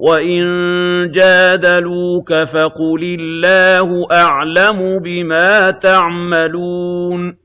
وَإِن جَادَلُوكَ فَقُلِ اللَّهُ أَعْلَمُ بِمَا تَعْمَلُونَ